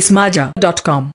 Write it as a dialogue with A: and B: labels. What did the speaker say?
A: spacemaja.com.